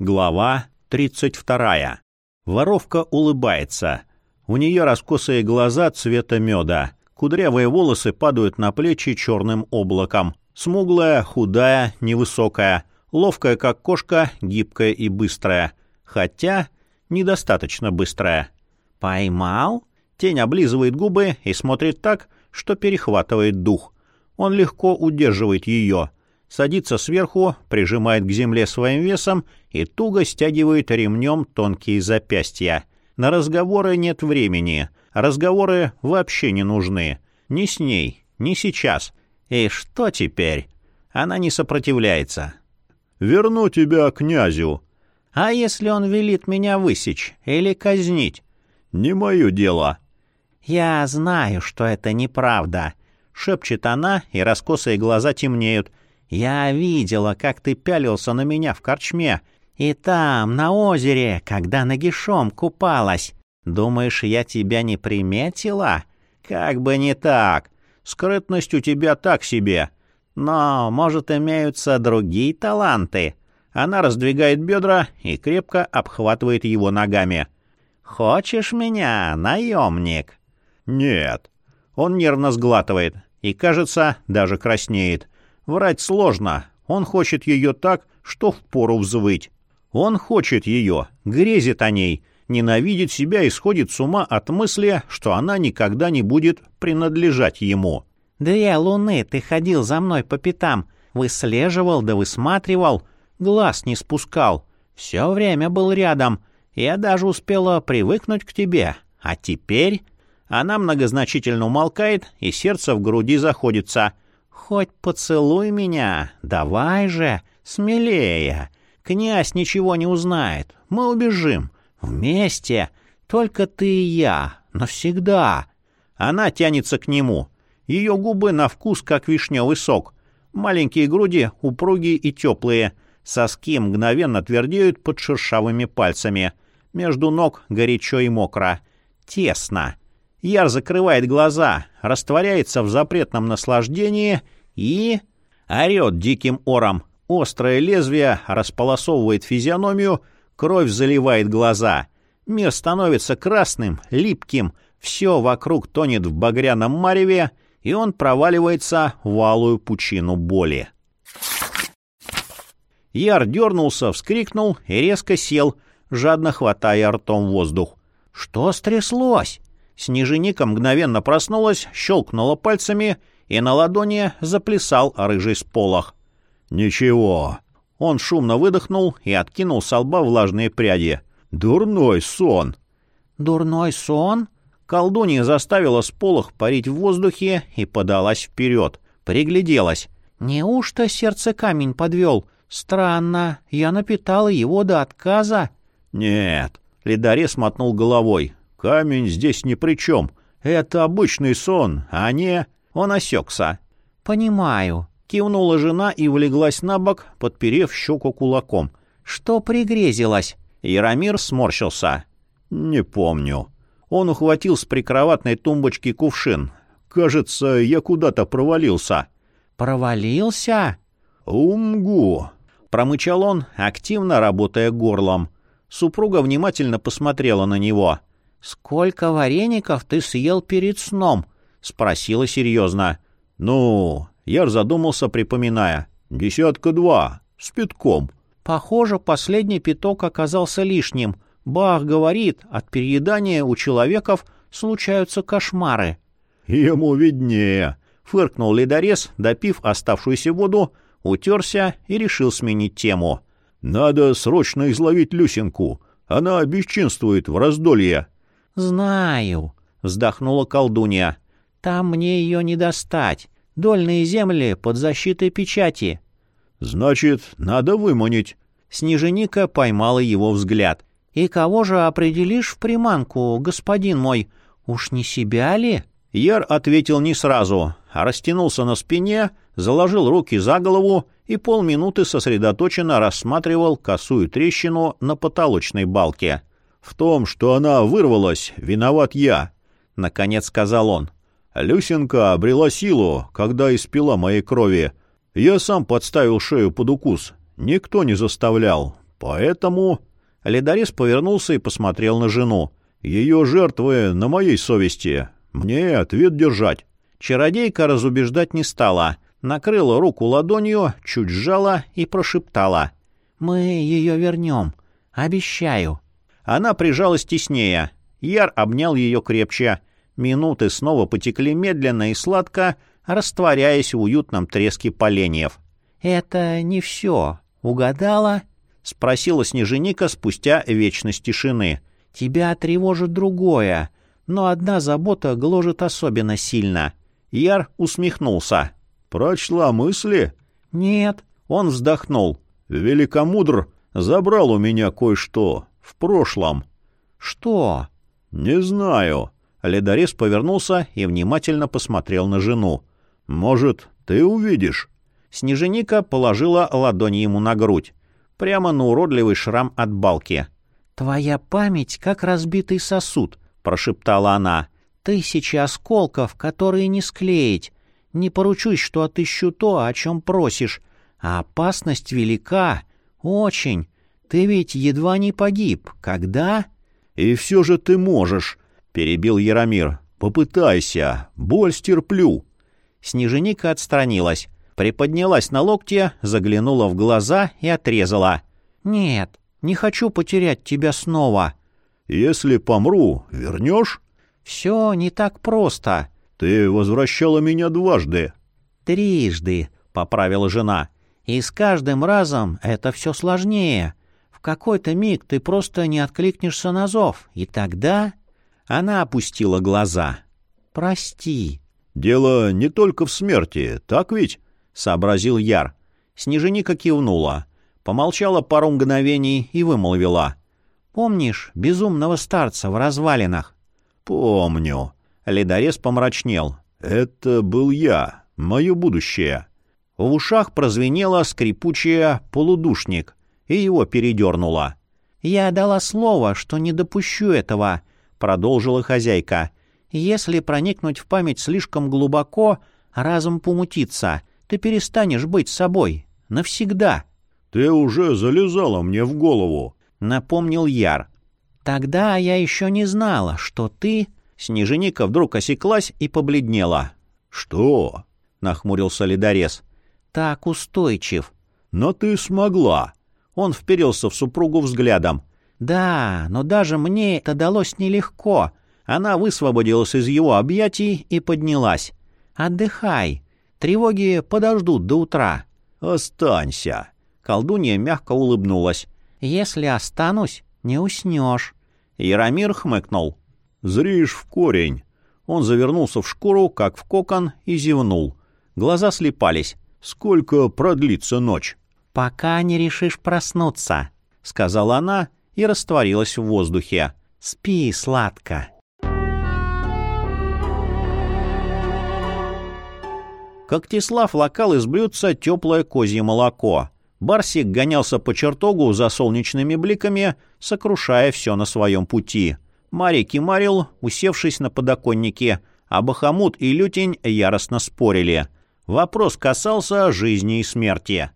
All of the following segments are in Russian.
Глава 32. Воровка улыбается. У нее раскосые глаза цвета меда. Кудрявые волосы падают на плечи черным облаком. Смуглая, худая, невысокая. Ловкая, как кошка, гибкая и быстрая. Хотя недостаточно быстрая. «Поймал?» Тень облизывает губы и смотрит так, что перехватывает дух. Он легко удерживает ее — садится сверху, прижимает к земле своим весом и туго стягивает ремнем тонкие запястья. На разговоры нет времени. Разговоры вообще не нужны. Ни с ней, ни сейчас. И что теперь? Она не сопротивляется. «Верну тебя князю». «А если он велит меня высечь или казнить?» «Не мое дело». «Я знаю, что это неправда», — шепчет она, и раскосые глаза темнеют, я видела, как ты пялился на меня в корчме. И там, на озере, когда нагишом купалась. Думаешь, я тебя не приметила? Как бы не так. Скрытность у тебя так себе. Но, может, имеются другие таланты. Она раздвигает бедра и крепко обхватывает его ногами. «Хочешь меня, наемник?» «Нет». Он нервно сглатывает и, кажется, даже краснеет. Врать сложно. Он хочет ее так, что впору взвыть. Он хочет ее, грезит о ней, ненавидит себя и сходит с ума от мысли, что она никогда не будет принадлежать ему. «Две луны ты ходил за мной по пятам, выслеживал да высматривал, глаз не спускал, все время был рядом, я даже успела привыкнуть к тебе, а теперь...» Она многозначительно умолкает, и сердце в груди заходится — Хоть поцелуй меня, давай же, смелее. Князь ничего не узнает, мы убежим. Вместе, только ты и я, навсегда. Она тянется к нему. Ее губы на вкус, как вишневый сок. Маленькие груди упругие и теплые. Соски мгновенно твердеют под шершавыми пальцами. Между ног горячо и мокро. Тесно. Яр закрывает глаза, растворяется в запретном наслаждении — и... орет диким ором. Острое лезвие располосовывает физиономию, кровь заливает глаза. Мир становится красным, липким, все вокруг тонет в багряном мареве, и он проваливается в алую пучину боли. Яр дернулся, вскрикнул и резко сел, жадно хватая ртом воздух. «Что стряслось?» Снеженика мгновенно проснулась, щелкнула пальцами и на ладони заплясал рыжий сполох. «Ничего». Он шумно выдохнул и откинул с лба влажные пряди. «Дурной сон!» «Дурной сон?» Колдунья заставила сполох парить в воздухе и подалась вперед. Пригляделась. «Неужто сердце камень подвел? Странно, я напитала его до отказа». «Нет», — Лидарес мотнул головой. «Камень здесь ни при чем. Это обычный сон, а не...» Он осекся. «Понимаю», — кивнула жена и влеглась на бок, подперев щеку кулаком. «Что пригрезилось?» Яромир сморщился. «Не помню». Он ухватил с прикроватной тумбочки кувшин. «Кажется, я куда-то провалился». «Провалился?» «Умгу», — промычал он, активно работая горлом. Супруга внимательно посмотрела на него. «Сколько вареников ты съел перед сном?» — спросила серьезно. «Ну...» — Яр задумался, припоминая. «Десятка два. С пятком». «Похоже, последний пяток оказался лишним. Бах говорит, от переедания у человеков случаются кошмары». «Ему виднее», — фыркнул ледорез, допив оставшуюся воду, утерся и решил сменить тему. «Надо срочно изловить Люсинку. Она бесчинствует в раздолье». «Знаю», — вздохнула колдунья. Там мне ее не достать. Дольные земли под защитой печати. Значит, надо выманить. Снеженика поймала его взгляд. И кого же определишь в приманку, господин мой? Уж не себя ли? Яр ответил не сразу, а растянулся на спине, заложил руки за голову и полминуты сосредоточенно рассматривал косую трещину на потолочной балке. «В том, что она вырвалась, виноват я», — наконец сказал он. Люсенка обрела силу, когда испила моей крови. Я сам подставил шею под укус. Никто не заставлял. Поэтому...» Ледорез повернулся и посмотрел на жену. «Ее жертвы на моей совести. Мне ответ держать». Чародейка разубеждать не стала. Накрыла руку ладонью, чуть сжала и прошептала. «Мы ее вернем. Обещаю». Она прижалась теснее. Яр обнял ее крепче. Минуты снова потекли медленно и сладко, растворяясь в уютном треске поленьев. «Это не все. Угадала?» — спросила Снеженика спустя вечность тишины. «Тебя тревожит другое, но одна забота гложет особенно сильно». Яр усмехнулся. «Прочла мысли?» «Нет». Он вздохнул. «Великомудр забрал у меня кое-что в прошлом». «Что?» «Не знаю». Ледорез повернулся и внимательно посмотрел на жену. «Может, ты увидишь?» Снеженика положила ладонь ему на грудь, прямо на уродливый шрам от балки. «Твоя память как разбитый сосуд», — прошептала она. «Тысячи осколков, которые не склеить. Не поручусь, что отыщу то, о чем просишь. А опасность велика. Очень. Ты ведь едва не погиб. Когда?» «И все же ты можешь», — перебил Яромир. «Попытайся. Боль стерплю». Снеженика отстранилась, приподнялась на локте, заглянула в глаза и отрезала. «Нет, не хочу потерять тебя снова». «Если помру, вернешь?» «Все не так просто». «Ты возвращала меня дважды». «Трижды», — поправила жена. «И с каждым разом это все сложнее. В какой-то миг ты просто не откликнешься на зов, и тогда...» Она опустила глаза. «Прости». «Дело не только в смерти, так ведь?» — сообразил Яр. Снеженика кивнула. Помолчала пару мгновений и вымолвила. «Помнишь безумного старца в развалинах?» «Помню». Ледорез помрачнел. «Это был я, мое будущее». В ушах прозвенело скрипучее «полудушник», и его передернуло. «Я дала слово, что не допущу этого», — продолжила хозяйка. «Если проникнуть в память слишком глубоко, разум помутится. Ты перестанешь быть собой. Навсегда». «Ты уже залезала мне в голову», — напомнил Яр. «Тогда я еще не знала, что ты...» Снеженика вдруг осеклась и побледнела. «Что?» — нахмурился ледорез. «Так устойчив». «Но ты смогла». Он вперился в супругу взглядом. «Да, но даже мне это далось нелегко». Она высвободилась из его объятий и поднялась. «Отдыхай. Тревоги подождут до утра». «Останься». Колдунья мягко улыбнулась. «Если останусь, не уснешь». Яромир хмыкнул. «Зришь в корень». Он завернулся в шкуру, как в кокон, и зевнул. Глаза слепались. «Сколько продлится ночь?» «Пока не решишь проснуться», — сказала она и растворилась в воздухе. «Спи сладко». Когтислав локал из блюдца теплое козье молоко. Барсик гонялся по чертогу за солнечными бликами, сокрушая все на своем пути. Марий кимарил, усевшись на подоконнике, а Бахамут и Лютень яростно спорили. Вопрос касался жизни и смерти.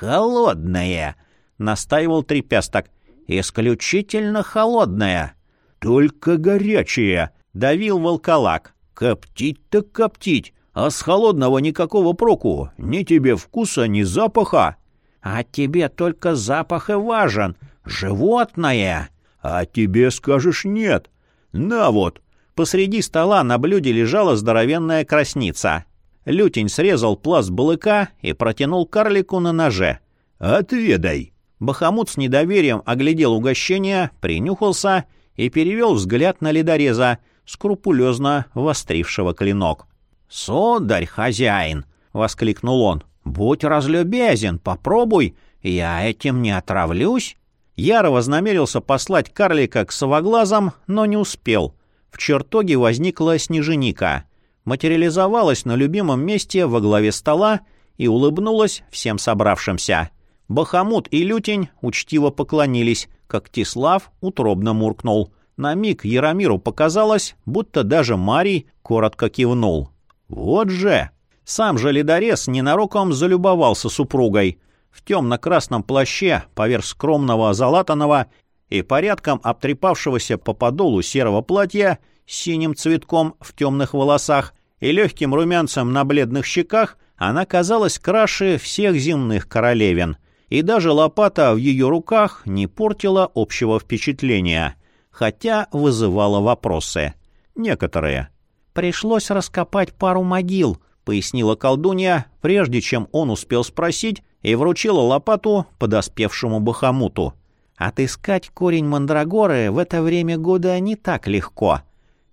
«Холодное!» — настаивал Трепясток. «Исключительно холодное!» «Только горячее!» — давил волколак. «Коптить-то коптить, а с холодного никакого проку, ни тебе вкуса, ни запаха!» «А тебе только запах и важен, животное!» «А тебе скажешь нет. На вот!» Посреди стола на блюде лежала здоровенная красница. Лютень срезал пласт балыка и протянул карлику на ноже. «Отведай!» Бахамут с недоверием оглядел угощение, принюхался и перевел взгляд на ледореза, скрупулезно вострившего клинок. «Сударь, хозяин!» — воскликнул он. «Будь разлюбезен, попробуй, я этим не отравлюсь». Яро вознамерился послать карлика к совоглазам, но не успел. В чертоге возникла снеженика. Материализовалась на любимом месте во главе стола и улыбнулась всем собравшимся. Бахамут и Лютень учтиво поклонились, как Тислав утробно муркнул. На миг Яромиру показалось, будто даже Марий коротко кивнул. «Вот же!» Сам же ледорез ненароком залюбовался супругой. в темно-красном плаще поверх скромного залатанного и порядком обтрепавшегося по подолу серого платья синим цветком в темных волосах и легким румянцем на бледных щеках, она казалась краше всех земных королевин, и даже лопата в ее руках не портила общего впечатления, хотя вызывала вопросы. Некоторые. «Пришлось раскопать пару могил», — пояснила колдунья, прежде чем он успел спросить, и вручила лопату подоспевшему бахамуту. «Отыскать корень мандрагоры в это время года не так легко».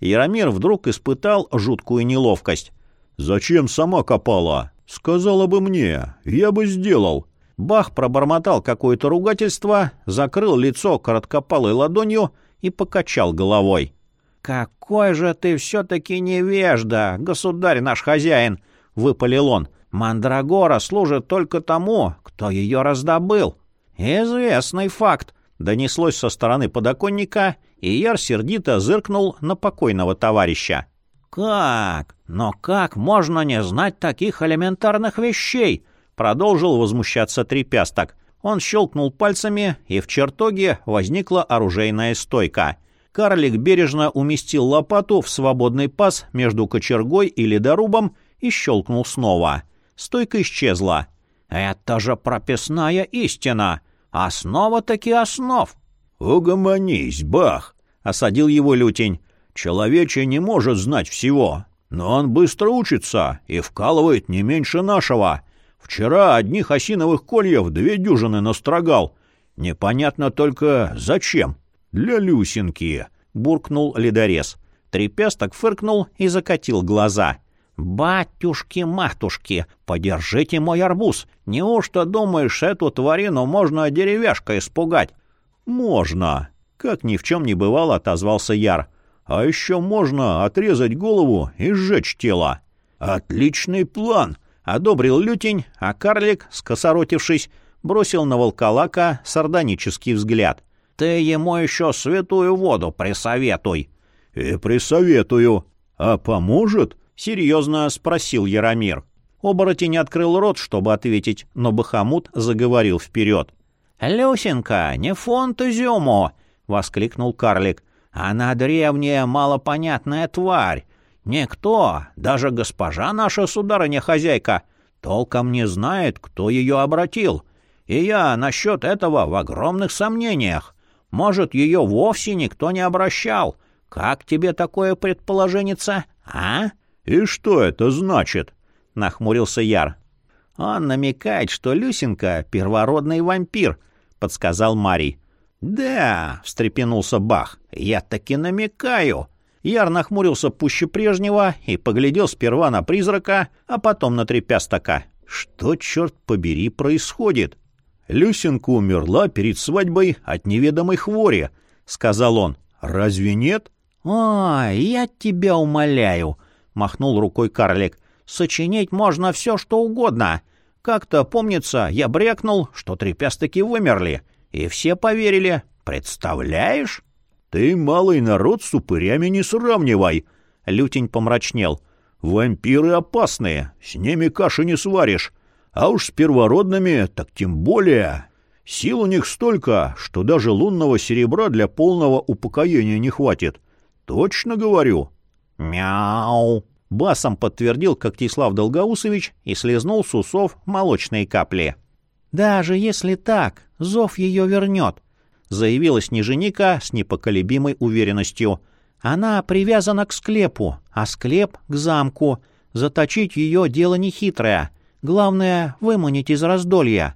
Яромир вдруг испытал жуткую неловкость. «Зачем сама копала? Сказала бы мне, я бы сделал». Бах пробормотал какое-то ругательство, закрыл лицо короткопалой ладонью и покачал головой. «Какой же ты все-таки невежда, государь наш хозяин!» — выпалил он. «Мандрагора служит только тому, кто ее раздобыл». «Известный факт», — донеслось со стороны подоконника, и Яр сердито зыркнул на покойного товарища. «Как? Но как можно не знать таких элементарных вещей?» — продолжил возмущаться Трепясток. Он щелкнул пальцами, и в чертоге возникла оружейная стойка. Карлик бережно уместил лопату в свободный паз между кочергой и ледорубом и щелкнул снова. Стойка исчезла. «Это же прописная истина! Основа-таки основ!» «Угомонись, Бах!» — осадил его лютень. «Человече не может знать всего, но он быстро учится и вкалывает не меньше нашего. Вчера одних осиновых кольев две дюжины настрогал. Непонятно только зачем. Для Люсинки!» — буркнул ледорез. Трепесток фыркнул и закатил глаза. «Батюшки-матушки, подержите мой арбуз! Неужто думаешь, эту тварину можно деревяшкой испугать?» «Можно!» — как ни в чем не бывало, отозвался Яр. «А еще можно отрезать голову и сжечь тело». «Отличный план!» — одобрил лютень, а карлик, скосоротившись, бросил на волколака сардонический взгляд — ты ему еще святую воду присоветуй. — И присоветую. А поможет? — серьезно спросил Яромир. Оборотень открыл рот, чтобы ответить, но Бахамут заговорил вперед. — «Люсенька, не фонт изюму!» — воскликнул карлик. «Она древняя, малопонятная тварь. Никто, даже госпожа наша сударыня-хозяйка, толком не знает, кто ее обратил. И я насчет этого в огромных сомнениях. Может, ее вовсе никто не обращал. Как тебе такое предположенится, а? — И что это значит? — нахмурился Яр. — Он намекает, что Люсенка — первородный вампир, — подсказал Марий. — Да, — встрепенулся Бах, — я таки намекаю. Яр нахмурился пуще прежнего и поглядел сперва на призрака, а потом на трепястака. Что, черт побери, происходит? — Люсенка умерла перед свадьбой от неведомой хвори, — сказал он. — Разве нет? — Ой, я тебя умоляю, — махнул рукой карлик. — Сочинить можно все, что угодно. Как-то, помнится, я брякнул, что трепястыки вымерли, и все поверили. Представляешь? — Ты малый народ с упырями не сравнивай, — Лютень помрачнел. — Вампиры опасные, с ними каши не сваришь. А уж с первородными так тем более. Сил у них столько, что даже лунного серебра для полного упокоения не хватит. Точно говорю. «Мяу!» — басом подтвердил Когтислав Долгоусович и слезнул с усов молочные капли. «Даже если так, зов ее вернет», — заявила Снеженика с непоколебимой уверенностью. «Она привязана к склепу, а склеп — к замку. Заточить ее — дело нехитрое. Главное — выманить из раздолья.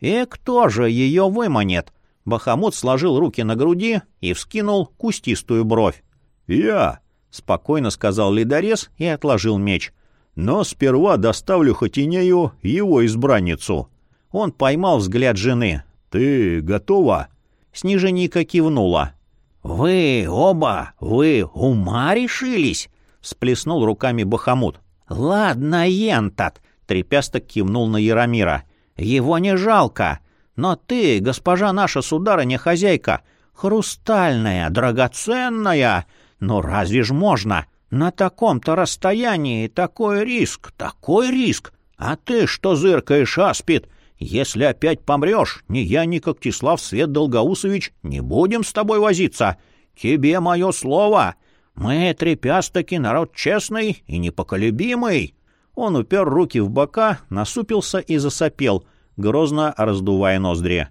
И кто же ее выманит? Бахамут сложил руки на груди и вскинул кустистую бровь. «Я!» — спокойно сказал ледорез и отложил меч. «Но сперва доставлю Хотинею его избранницу». Он поймал взгляд жены. «Ты готова?» Снеженика кивнула. «Вы оба, вы ума решились?» — сплеснул руками Бахамут. «Ладно, Ентат, Трепясток кивнул на Яромира. «Его не жалко. Но ты, госпожа наша сударыня-хозяйка, хрустальная, драгоценная. Ну разве ж можно? На таком-то расстоянии такой риск, такой риск. А ты что зыркаешь, аспид? Если опять помрешь, ни я, ни Когтислав Свет Долгоусович не будем с тобой возиться. Тебе мое слово. Мы, трепястаки, народ честный и непоколебимый». Он упер руки в бока, насупился и засопел, грозно раздувая ноздри.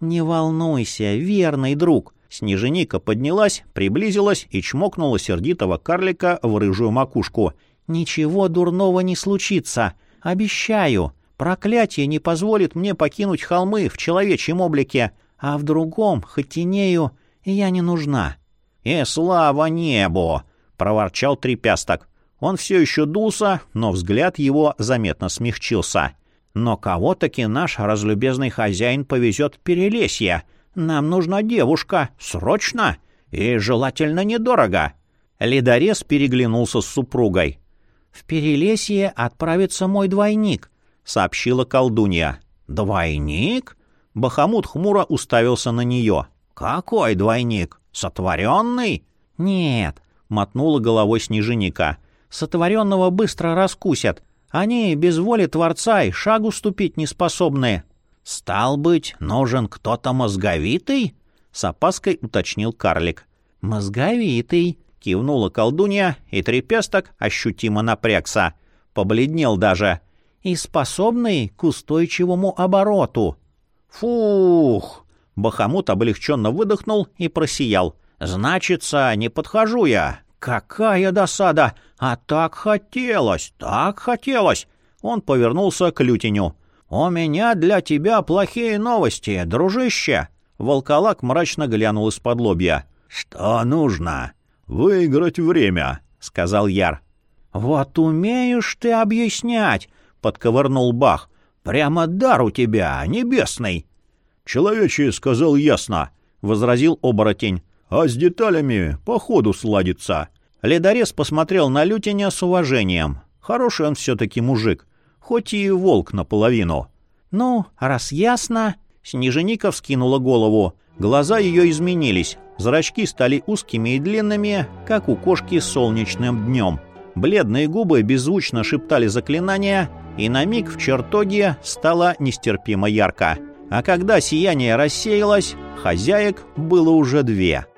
«Не волнуйся, верный друг!» Снеженика поднялась, приблизилась и чмокнула сердитого карлика в рыжую макушку. «Ничего дурного не случится. Обещаю. Проклятие не позволит мне покинуть холмы в человечьем облике, а в другом, Хатинею, я не нужна». «И «Э, слава небу!» — проворчал трепясток. Он все еще дулся, но взгляд его заметно смягчился. «Но кого-таки наш разлюбезный хозяин повезет в Перелесье. Нам нужна девушка. Срочно. И желательно недорого». Ледорез переглянулся с супругой. «В Перелесье отправится мой двойник», — сообщила колдунья. «Двойник?» Бахамут хмуро уставился на нее. «Какой двойник? Сотворенный?» «Нет», — мотнула головой снеженика. «Сотворенного быстро раскусят. Они без воли Творца и шагу ступить не способны». «Стал быть, нужен кто-то мозговитый?» — с опаской уточнил карлик. «Мозговитый», — кивнула колдунья, и трепесток ощутимо напрягся. Побледнел даже. «И способный к устойчивому обороту». «Фух!» — Бахамут облегченно выдохнул и просиял. «Значится, не подхожу я. Какая досада! А так хотелось, так хотелось!» Он повернулся к лютеню. «У меня для тебя плохие новости, дружище!» Волколак мрачно глянул из-под лобья. «Что нужно?» «Выиграть время», — сказал Яр. «Вот умеешь ты объяснять», — подковырнул Бах. «Прямо дар у тебя, небесный». «Человечий сказал ясно», — возразил оборотень. «А с деталями по ходу сладится». Ледорез посмотрел на Лютиня с уважением. Хороший он все-таки мужик, хоть и волк наполовину. «Ну, раз ясно...» Снеженика вскинула голову. Глаза ее изменились. Зрачки стали узкими и длинными, как у кошки с солнечным днем. Бледные губы беззвучно шептали заклинания, и на миг в чертоге стало нестерпимо ярко. А когда сияние рассеялось, хозяек было уже две —